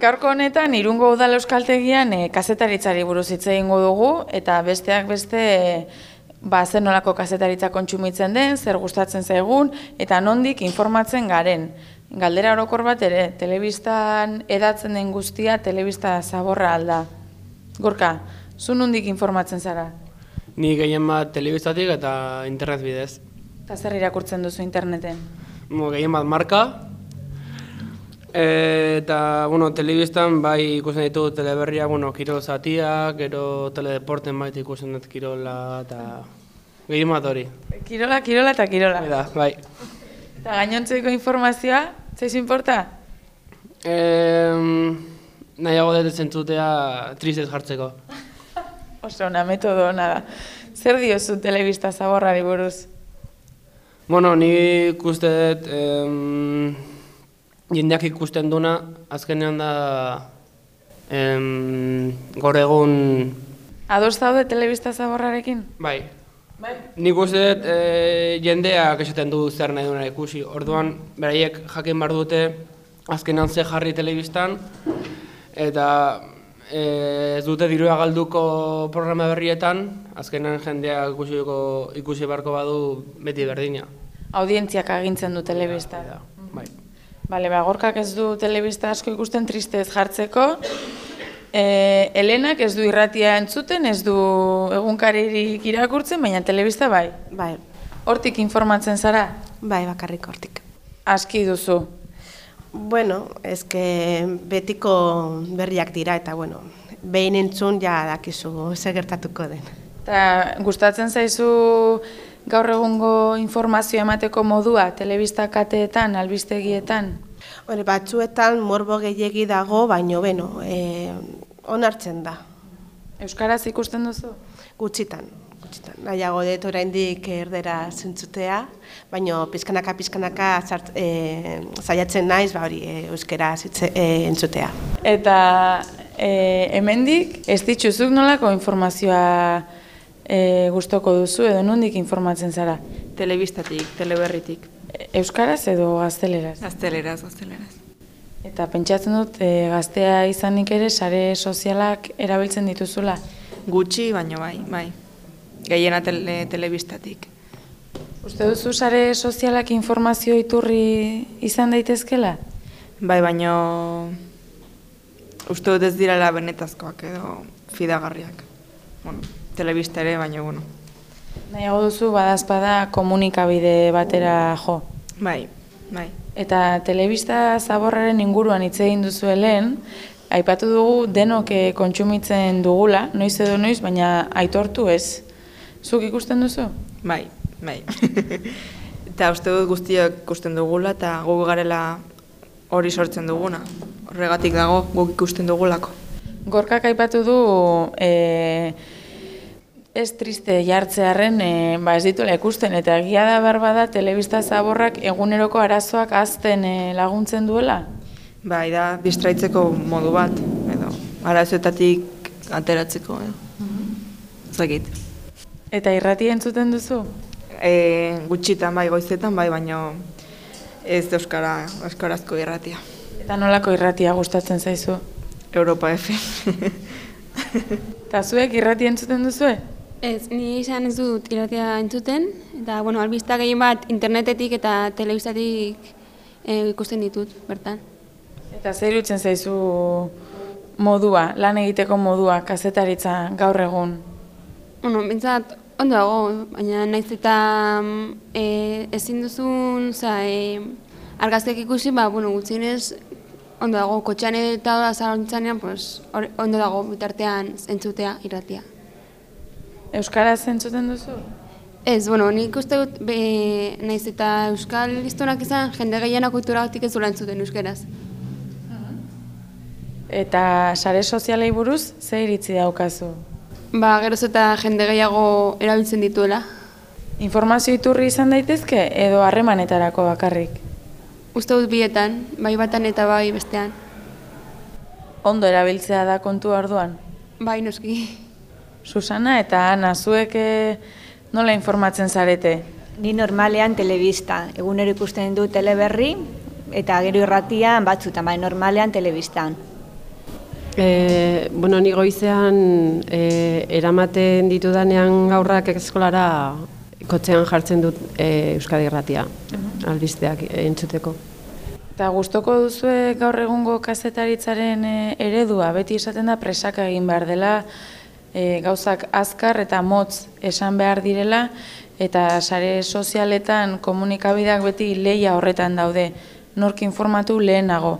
Gaurko honetan, irungo udal euskaltegian e, kazetaritzari buruz hitz egingo dugu, eta besteak beste e, ba, zer nolako kazetaritza kontsumitzen den, zer gustatzen zaigun, eta nondik informatzen garen. Galdera orokor bat ere, telebistan edatzen den guztia, telebista zaborra alda. Gorka, zu nondik informatzen zara? Ni gehien bat telebistatik eta internet bidez. Eta zer irakurtzen duzu interneten? Mo, gehien bat marka, e, eta bueno, telebistan bai ikusten ditugu teleberria, bueno, kirol zatia, gero teledeporten bai ikusten dut kirola eta gehien bat hori. Kirola, kirola eta kirola. Da, bai. Eta gainontzeko informazioa, zeiz inporta? E, nahiago dut zentzutea tristez jartzeko. Oso, ona, metodo ona da. Zer diozu telebista zaborrari buruz? Bueno, ni ikustet em, jendeak ikusten duna, azkenean da em, gaur egun Ados daude telebista zaborrarekin? bai. Bai. Nik uste dut e, jendeak esaten du zer nahi duena ikusi. Orduan, beraiek jakin bar dute azkenean ze jarri telebistan eta e, ez dute dirua galduko programa berrietan, azkenean jendeak ikusiko, ikusi beharko badu beti berdina. Audientziak agintzen du telebista. Da, bai. Bale, ba, gorkak ez du telebista asko ikusten tristez jartzeko. E, Elenak ez du irratia entzuten, ez du egunkaririk irakurtzen, baina telebista bai. Bai, Hortik informatzen zara, bai, bakarrik hortik. aski duzu. Bueno, eske betiko berriak dira eta bueno, behin entzun ja dakizu zer gertatuko den. Eta gustatzen zaizu gaur egungo informazio emateko modua, telebista kateetan, albistegietan? Hore, batzuetan morbo gehiegi dago, baino beno, e, onartzen da, Euskaraz ikusten duzu? gutxitan. gutxitan. Nahiago dut oraindik erdera zentzutea, baino pizkanaka pizkanaka zart, e, zaiatzen naiz, ba hori, e, euskera zitze, e, entzutea. Eta e, hemendik ez dituzuk nolako informazioa e, gustoko duzu edo nondik informatzen zara? Telebistatik, teleberritik. Euskaraz edo gazteleraz? Gazteleraz, gazteleraz. Eta pentsatzen dut e, gaztea izanik ere sare sozialak erabiltzen dituzula. Gutxi, baino bai, bai. Gehiena tele, telebistatik. Uste duzu sare sozialak informazio iturri izan daitezkela? Bai, baino uste dut ez direla benetazkoak edo fidagarriak. Bueno, telebista ere, baina bueno. Nahiago duzu badazpada komunikabide batera jo. Bai, bai. Eta telebista zaborraren inguruan hitz egin duzu lehen, aipatu dugu denok eh, kontsumitzen dugula, noiz edo noiz, baina aitortu ez. Zuk ikusten duzu? Bai, bai. eta uste dut guztiak ikusten dugula eta gu garela hori sortzen duguna. Horregatik dago guk ikusten dugulako. Gorkak aipatu du e, ez triste jartzearen e, ba ez dituela ikusten eta egia da behar bada telebista zaborrak eguneroko arazoak azten e, laguntzen duela? Bai, da, distraitzeko modu bat, edo, arazoetatik ateratzeko, edo. Zagit. Eta irratia entzuten duzu? E, gutxitan bai, goizetan bai, baino ez euskara, euskarazko irratia. Eta nolako irratia gustatzen zaizu? Europa F. Eta zuek irratia entzuten duzue? Ez, ni izan ez dut irratia entzuten, eta, bueno, albista gehien bat internetetik eta telebistatik e, ikusten ditut, bertan. Eta zer irutzen zaizu modua, lan egiteko modua, kazetaritza gaur egun? Bueno, bintzat, ondo dago, baina naiz eta e, ezin duzun, oza, e, argazkiak ikusi, ba, bueno, gutxienez, ondo dago, kotxean eta zarautzanean, pues, hor- ondo dago bitartean entzutea irratia. Euskaraz entzuten duzu? Ez, bueno, nik uste dut, be, naiz eta euskal listonak izan, jende gehienak oituragatik ez duela entzuten euskeraz. Eta sare sozialei buruz, ze iritzi daukazu? Ba, geroz eta jende gehiago erabiltzen dituela. Informazio iturri izan daitezke edo harremanetarako bakarrik? Uste dut bietan, bai batan eta bai bestean. Ondo erabiltzea da kontu orduan. Bai, noski. Susana eta Ana, zuek eh, nola informatzen zarete? Ni normalean telebista, egunero ikusten du teleberri, eta gero irratian batzutan, bai normalean telebistan. E, bueno, ni goizean e, eramaten ditudanean gaurrak eskolara kotxean jartzen dut e, Euskadi Irratia, albisteak entzuteko. Eta gustoko duzue gaur egungo kazetaritzaren e, eredua, beti esaten da presaka egin behar dela, e, gauzak azkar eta motz esan behar direla, eta sare sozialetan komunikabideak beti leia horretan daude, nork informatu lehenago.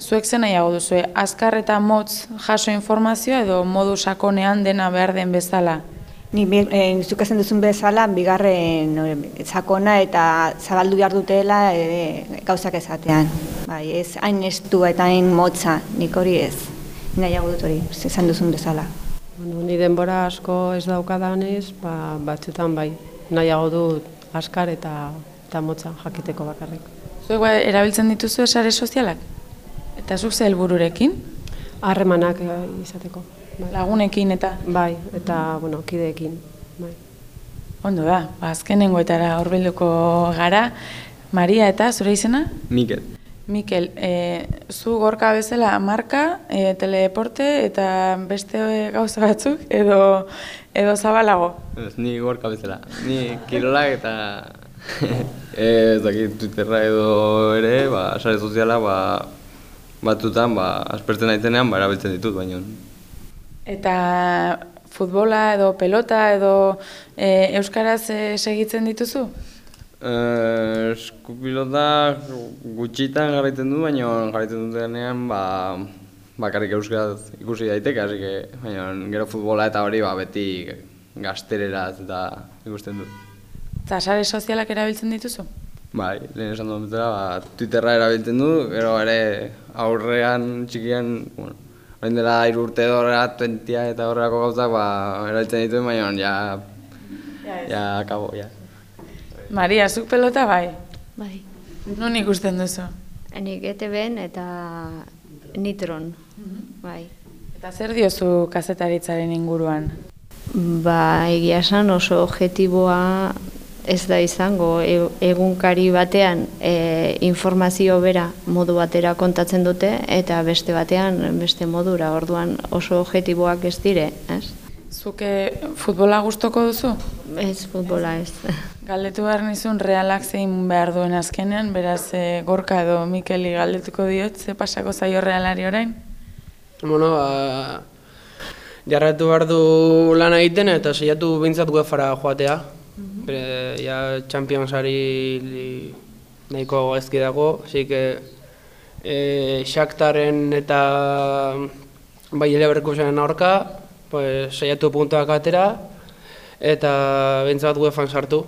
Zuek zen nahiago duzue, azkar eta motz jaso informazioa edo modu sakonean dena behar den bezala. Ni esan duzun bezala, bigarren eh, sakona eta zabaldu behar dutela eh, gauzak esatean. Bai, ez hain estu eta hain motza, nik hori ez. Nahiago dut hori, esan duzun bezala. Bueno, ni denbora asko ez daukadanez, ba, batzutan bai, nahiago dut askar eta, eta motza jakiteko bakarrik. Zuek ba, erabiltzen dituzu sare sozialak? Eta zuk ze helbururekin? Harremanak eh, izateko. Bai. Lagunekin eta bai, eta bueno, kideekin. Bai. ondo da, ba, azkenengoetara horbilduko gara. Maria eta zure izena? Mikel. Mikel, e, zu gorka bezala marka, e, teledeporte eta beste e, gauza batzuk edo edo zabalago. Ez, ni gorka bezala. Ni kirolak eta ez dakit Twitterra edo ere, ba, sare soziala, ba, batzutan, ba, aspertzen naitenean, ba, erabiltzen ditut, baino. Eta futbola edo pelota edo e, euskaraz e, segitzen dituzu? Eh, Eskupilota gutxitan jarraitzen du, baina jarraitzen dutenean, ba, bakarrik euskaraz ikusi daiteke, hasi que, baina gero futbola eta hori ba, beti gaztereraz eta ikusten dut. Eta sare sozialak erabiltzen dituzu? Bai, lehen esan duen bezala, ba, Twitterra erabiltzen du, gero ere aurrean txikian, bueno, orain dela hiru urte edo horrela tentia eta horrelako gauzak, ba, erabiltzen dituen, baina ja, ja, akabo, ja. Maria, zuk pelota bai? Bai, Nun ikusten duzu? nik ETB-en eta Nitron, bai. Eta zer diozu kazetaritzaren inguruan? Ba, egia esan oso objetiboa ez da izango e- egunkari batean e, informazio bera modu batera kontatzen dute eta beste batean beste modura, orduan oso objetiboak ez dire, ez? Zuke futbola gustoko duzu? Ez futbola ez. Galdetu behar nizun realak zein behar duen azkenean, beraz e, Gorka edo Mikeli galdetuko diot, ze pasako zaio realari orain? Bueno, ba, jarratu behar du lan egiten eta saiatu behintzat UEFA-ra joatea. Bere, ja, Championsari li- nahiko gaizki dago, que e, Shaktaren eta bai Leverkusenen aurka, pues, saiatu puntuak atera eta behintzat UEFA-an sartu.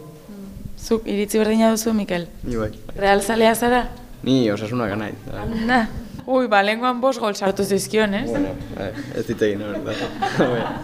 Zuk iritzi berdina duzu, Mikel? Ni bai. Real zalea zara? Ni osasunak nahi. Anda. Ui, ba, lenguan bost gol sartu zizkion, ez? Bueno, eh, ez ditegin, hori da.